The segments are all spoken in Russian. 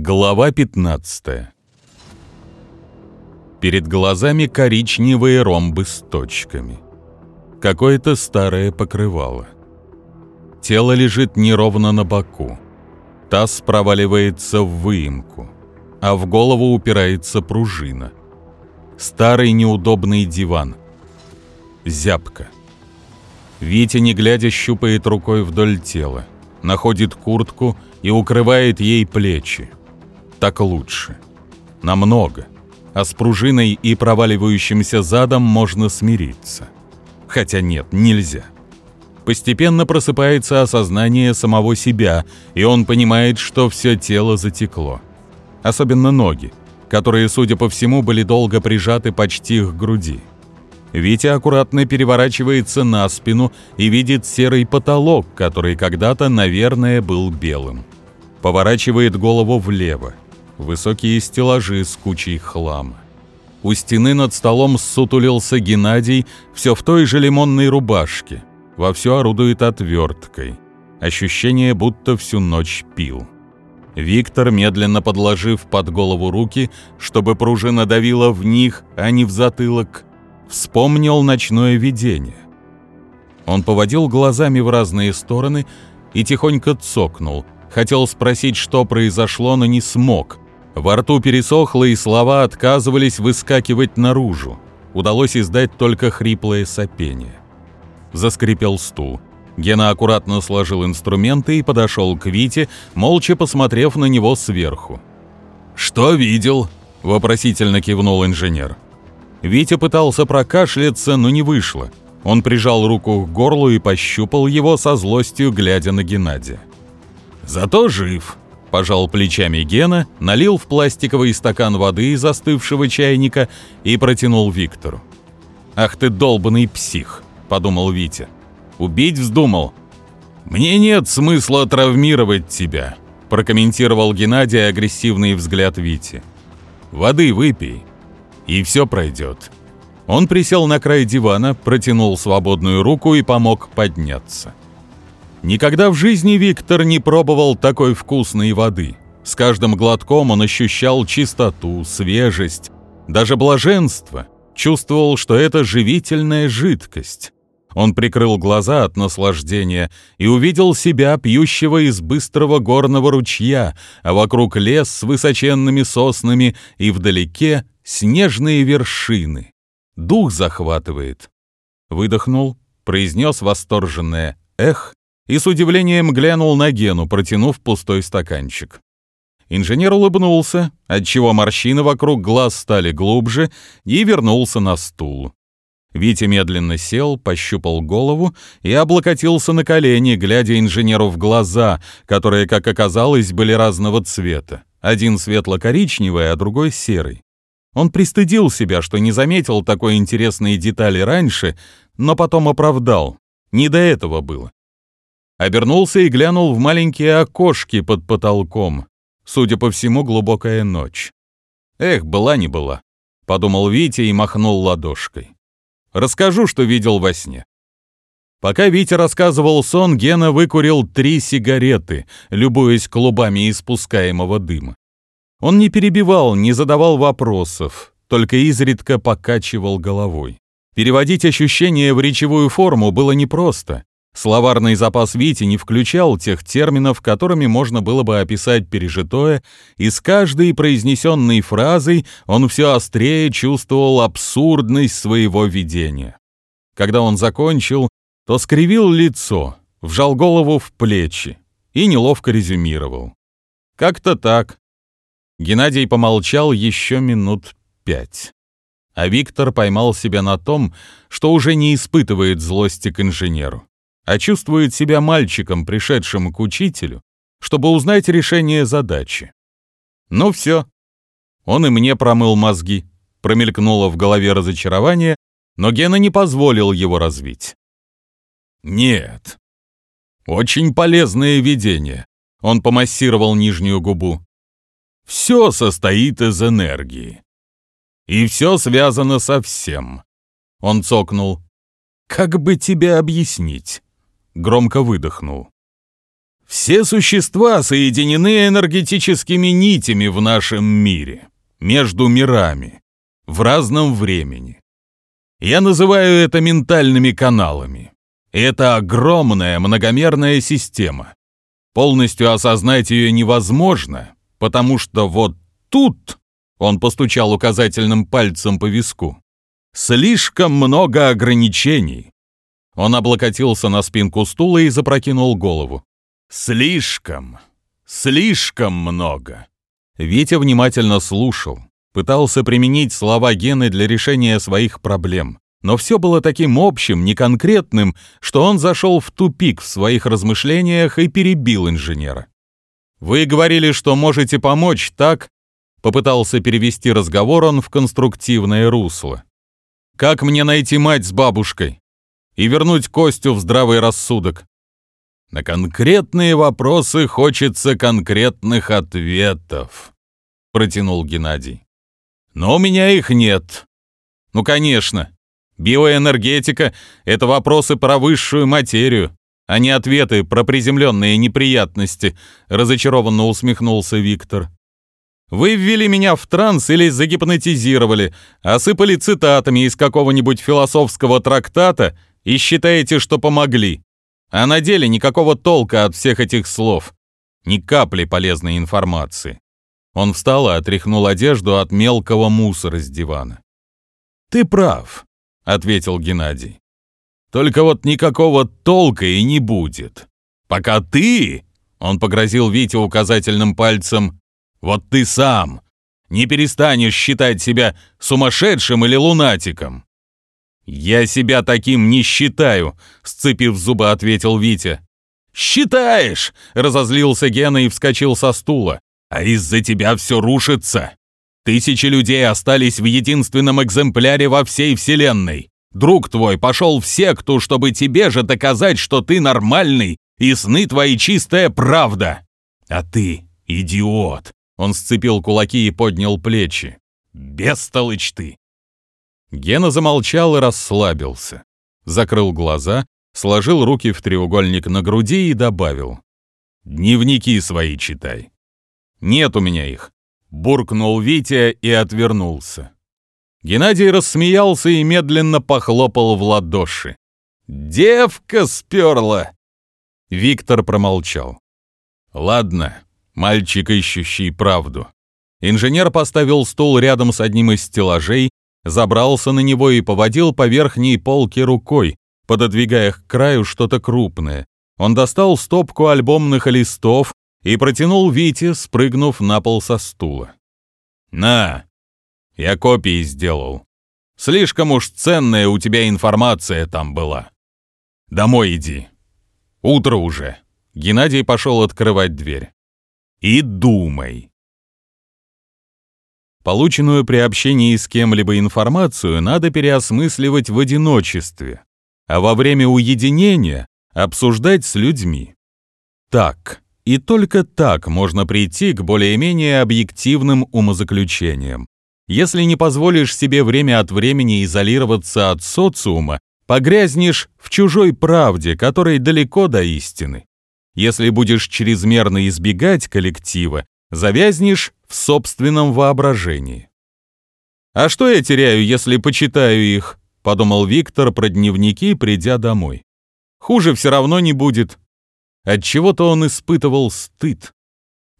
Глава 15 Перед глазами коричневые ромбы с точками. Какое-то старое покрывало. Тело лежит неровно на боку. Таз проваливается в выемку, а в голову упирается пружина. Старый неудобный диван. Зябка. Витя, не глядя, щупает рукой вдоль тела, находит куртку и укрывает ей плечи. Так лучше. Намного. А с пружиной и проваливающимся задом можно смириться. Хотя нет, нельзя. Постепенно просыпается осознание самого себя, и он понимает, что все тело затекло. Особенно ноги, которые, судя по всему, были долго прижаты почти к груди. Витя аккуратно переворачивается на спину и видит серый потолок, который когда-то, наверное, был белым. Поворачивает голову влево. Высокие стеллажи с кучей хлама. У стены над столом ссутулился Геннадий, все в той же лимонной рубашке. Вовсю орудует отверткой. Ощущение, будто всю ночь пил. Виктор, медленно подложив под голову руки, чтобы пружина давила в них, а не в затылок, вспомнил ночное видение. Он поводил глазами в разные стороны и тихонько цокнул. Хотел спросить, что произошло, но не смог. Во рту пересохло, и слова отказывались выскакивать наружу. Удалось издать только хриплое сопение. Заскрипел стул. Гена аккуратно сложил инструменты и подошел к Вите, молча посмотрев на него сверху. «Что видел?» – вопросительно кивнул инженер. Витя пытался прокашляться, но не вышло. Он прижал руку к горлу и пощупал его со злостью, глядя на Геннадия. «Зато жив», – пожал плечами Гена, налил в пластиковый стакан воды из остывшего чайника и протянул Виктору. «Ах ты долбанный псих», – подумал Витя. «Убить вздумал?» «Мне нет смысла травмировать тебя», – прокомментировал Геннадий агрессивный взгляд Вити. «Воды выпей, и все пройдет». Он присел на край дивана, протянул свободную руку и помог подняться. Никогда в жизни Виктор не пробовал такой вкусной воды. С каждым глотком он ощущал чистоту, свежесть, даже блаженство. Чувствовал, что это живительная жидкость. Он прикрыл глаза от наслаждения и увидел себя, пьющего из быстрого горного ручья, а вокруг лес с высоченными соснами и вдалеке снежные вершины. Дух захватывает. Выдохнул, произнес восторженное «эх» и с удивлением глянул на Гену, протянув пустой стаканчик. Инженер улыбнулся, отчего морщины вокруг глаз стали глубже, и вернулся на стул. Витя медленно сел, пощупал голову и облокотился на колени, глядя инженеру в глаза, которые, как оказалось, были разного цвета. Один светло-коричневый, а другой серый. Он пристыдил себя, что не заметил такой интересной детали раньше, но потом оправдал. Не до этого было. Обернулся и глянул в маленькие окошки под потолком. Судя по всему, глубокая ночь. Эх, была не была, подумал Витя и махнул ладошкой. Расскажу, что видел во сне. Пока Витя рассказывал сон, Гена выкурил три сигареты, любуясь клубами испускаемого дыма. Он не перебивал, не задавал вопросов, только изредка покачивал головой. Переводить ощущения в речевую форму было непросто. Словарный запас Вити не включал тех терминов, которыми можно было бы описать пережитое, и с каждой произнесенной фразой он все острее чувствовал абсурдность своего видения. Когда он закончил, то скривил лицо, вжал голову в плечи и неловко резюмировал. «Как-то так». Геннадий помолчал еще минут пять. А Виктор поймал себя на том, что уже не испытывает злости к инженеру а чувствует себя мальчиком, пришедшим к учителю, чтобы узнать решение задачи. Ну все. Он и мне промыл мозги. Промелькнуло в голове разочарование, но Гена не позволил его развить. Нет. Очень полезное видение. Он помассировал нижнюю губу. Все состоит из энергии. И все связано со всем. Он цокнул. Как бы тебе объяснить? Громко выдохнул. Все существа соединены энергетическими нитями в нашем мире, между мирами, в разном времени. Я называю это ментальными каналами. Это огромная многомерная система. Полностью осознать ее невозможно, потому что вот тут, он постучал указательным пальцем по виску, слишком много ограничений. Он облокотился на спинку стула и запрокинул голову. Слишком, слишком много. Витя внимательно слушал, пытался применить слова Гены для решения своих проблем. Но все было таким общим, неконкретным, что он зашел в тупик в своих размышлениях и перебил инженера. «Вы говорили, что можете помочь, так?» Попытался перевести разговор он в конструктивное русло. «Как мне найти мать с бабушкой? И вернуть Костю в здравый рассудок? На конкретные вопросы хочется конкретных ответов, протянул Геннадий. Но у меня их нет. Ну, конечно. Биоэнергетика — это вопросы про высшую материю, а не ответы про приземленные неприятности, разочарованно усмехнулся Виктор. Вы ввели меня в транс или загипнотизировали, осыпали цитатами из какого-нибудь философского трактата и считаете, что помогли. А на деле никакого толка от всех этих слов. Ни капли полезной информации. Он встал и отряхнул одежду от мелкого мусора с дивана. «Ты прав», — ответил Геннадий. «Только вот никакого толка и не будет. Пока ты...» — он погрозил Вите указательным пальцем. «Вот ты сам не перестанешь считать себя сумасшедшим или лунатиком. «Я себя таким не считаю», — сцепив зубы, ответил Витя. «Считаешь!» — разозлился Гена и вскочил со стула. «А из-за тебя все рушится. Тысячи людей остались в единственном экземпляре во всей Вселенной. Друг твой пошел в секту, чтобы тебе же доказать, что ты нормальный, и сны твои чистая правда. А ты идиот!» Он сцепил кулаки и поднял плечи. «Бестолочь ты! Гена замолчал и расслабился. Закрыл глаза, сложил руки в треугольник на груди и добавил. «Дневники свои читай». «Нет у меня их», — буркнул Витя и отвернулся. Геннадий рассмеялся и медленно похлопал в ладоши. «Девка сперла!» Виктор промолчал. «Ладно, мальчик, ищущий правду». Инженер поставил стул рядом с одним из стеллажей забрался на него и поводил по верхней полке рукой, пододвигая к краю что-то крупное. Он достал стопку альбомных листов и протянул Вите, спрыгнув на пол со стула. «На, я копии сделал. Слишком уж ценная у тебя информация там была. Домой иди. Утро уже». Геннадий пошел открывать дверь. «И думай. Полученную при общении с кем-либо информацию надо переосмысливать в одиночестве, а во время уединения обсуждать с людьми. Так, и только так можно прийти к более-менее объективным умозаключениям. Если не позволишь себе время от времени изолироваться от социума, погрязнешь в чужой правде, которой далеко до истины. Если будешь чрезмерно избегать коллектива, завязнешь в собственном воображении. «А что я теряю, если почитаю их?» — подумал Виктор про дневники, придя домой. «Хуже все равно не будет». Отчего-то он испытывал стыд.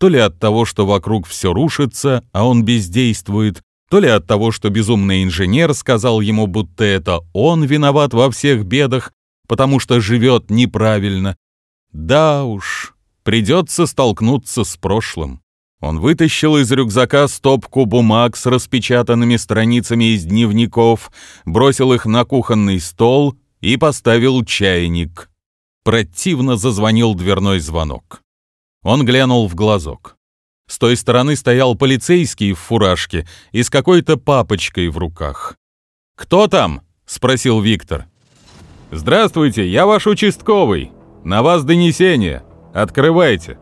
То ли от того, что вокруг все рушится, а он бездействует, то ли от того, что безумный инженер сказал ему, будто это он виноват во всех бедах, потому что живет неправильно. Да уж, придется столкнуться с прошлым. Он вытащил из рюкзака стопку бумаг с распечатанными страницами из дневников, бросил их на кухонный стол и поставил чайник. Противно зазвонил дверной звонок. Он глянул в глазок. С той стороны стоял полицейский в фуражке и с какой-то папочкой в руках. «Кто там?» — спросил Виктор. «Здравствуйте, я ваш участковый. На вас донесение. Открывайте».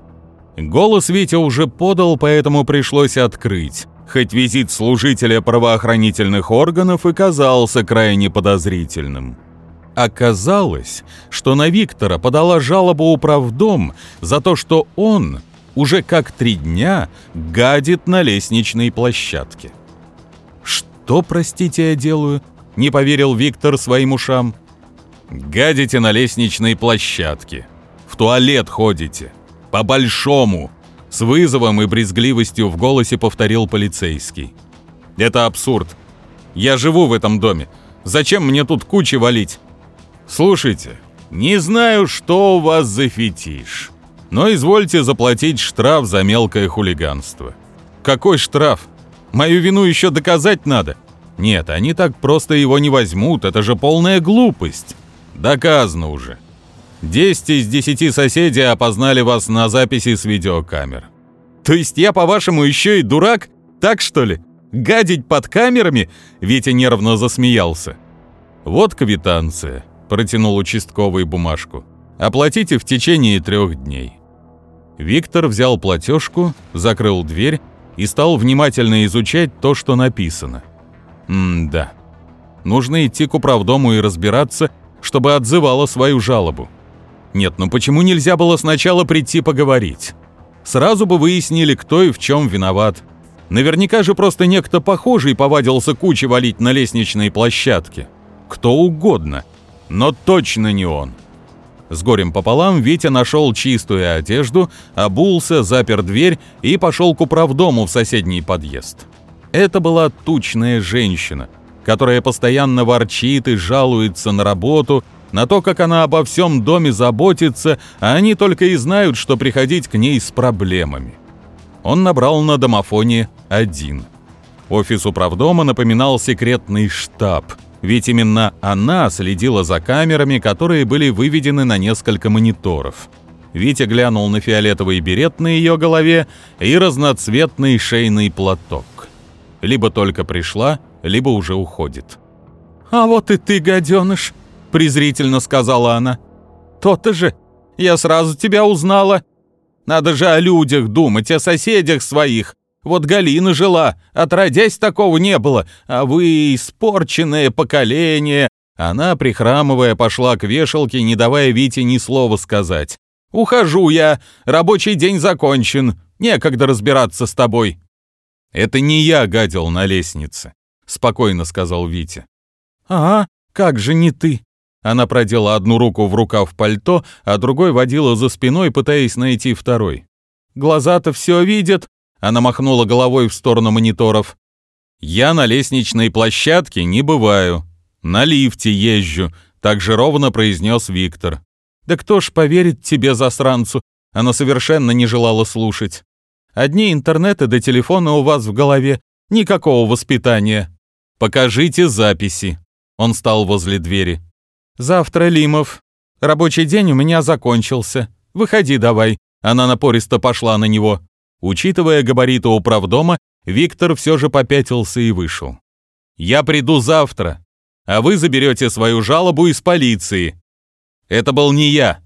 Голос Витя уже подал, поэтому пришлось открыть, хоть визит служителя правоохранительных органов и казался крайне подозрительным. Оказалось, что на Виктора подала жалобу управдом за то, что он уже как три дня гадит на лестничной площадке. «Что, простите, я делаю?» — не поверил Виктор своим ушам. «Гадите на лестничной площадке. В туалет ходите. По-большому!» С вызовом и брезгливостью в голосе повторил полицейский. «Это абсурд. Я живу в этом доме. Зачем мне тут кучи валить?» «Слушайте, не знаю, что у вас за фетиш, но извольте заплатить штраф за мелкое хулиганство». «Какой штраф? Мою вину еще доказать надо». «Нет, они так просто его не возьмут, это же полная глупость». «Доказано уже. Десять из десяти соседей опознали вас на записи с видеокамер». «То есть я, по-вашему, еще и дурак? Так что ли? Гадить под камерами?» Витя нервно засмеялся. «Вот квитанция протянул участковый бумажку. «Оплатите в течение трех дней». Виктор взял платежку, закрыл дверь и стал внимательно изучать то, что написано. М-да. Нужно идти к управдому и разбираться, чтобы отзывала свою жалобу. Нет, ну почему нельзя было сначала прийти поговорить? Сразу бы выяснили, кто и в чем виноват. Наверняка же просто некто похожий повадился кучи валить на лестничной площадке. Кто угодно – но точно не он. С горем пополам Витя нашел чистую одежду, обулся, запер дверь и пошел к управдому в соседний подъезд. Это была тучная женщина, которая постоянно ворчит и жалуется на работу, на то, как она обо всем доме заботится, а они только и знают, что приходить к ней с проблемами. Он набрал на домофоне один. Офис управдома напоминал секретный штаб – ведь именно она следила за камерами, которые были выведены на несколько мониторов. Витя глянул на фиолетовый берет на ее голове и разноцветный шейный платок. Либо только пришла, либо уже уходит. «А вот и ты, гаденыш!» — презрительно сказала она. «То-то же! Я сразу тебя узнала! Надо же о людях думать, о соседях своих, вот Галина жила, отродясь такого не было, а вы испорченное поколение». Она, прихрамывая, пошла к вешалке, не давая Вите ни слова сказать. «Ухожу я, рабочий день закончен, некогда разбираться с тобой». «Это не я гадил на лестнице», — спокойно сказал Витя. «Ага, как же не ты?» Она продела одну руку в рукав пальто, а другой водила за спиной, пытаясь найти второй. «Глаза-то все видят, она махнула головой в сторону мониторов. «Я на лестничной площадке не бываю. На лифте езжу», — так же ровно произнес Виктор. «Да кто ж поверит тебе, засранцу?» Она совершенно не желала слушать. «Одни интернеты до телефона у вас в голове. Никакого воспитания. Покажите записи». Он стал возле двери. «Завтра, Лимов. Рабочий день у меня закончился. Выходи давай». Она напористо пошла на него. Учитывая габариты управдома, Виктор все же попятился и вышел. «Я приду завтра, а вы заберете свою жалобу из полиции». Это был не я.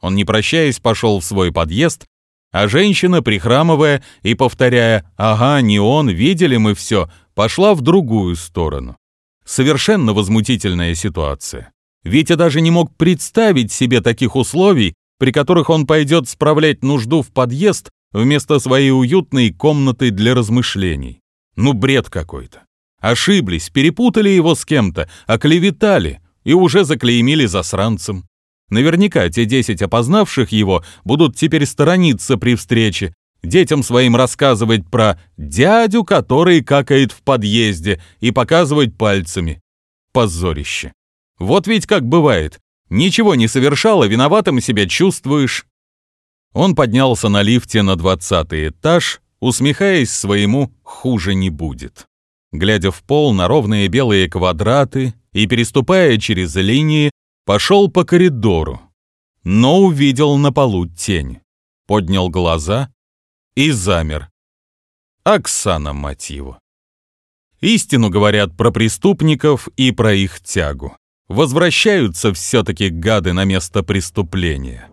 Он, не прощаясь, пошел в свой подъезд, а женщина, прихрамывая и повторяя «Ага, не он, видели мы все», пошла в другую сторону. Совершенно возмутительная ситуация. Витя даже не мог представить себе таких условий, при которых он пойдет справлять нужду в подъезд, вместо своей уютной комнаты для размышлений. Ну, бред какой-то. Ошиблись, перепутали его с кем-то, оклеветали и уже заклеймили засранцем. Наверняка те десять опознавших его будут теперь сторониться при встрече, детям своим рассказывать про дядю, который какает в подъезде, и показывать пальцами. Позорище. Вот ведь как бывает. Ничего не совершал, а виноватым себя чувствуешь. Он поднялся на лифте на двадцатый этаж, усмехаясь своему «хуже не будет». Глядя в пол на ровные белые квадраты и переступая через линии, пошел по коридору, но увидел на полу тень, поднял глаза и замер. Оксана, мать. Истину говорят про преступников и про их тягу. Возвращаются все-таки гады на место преступления.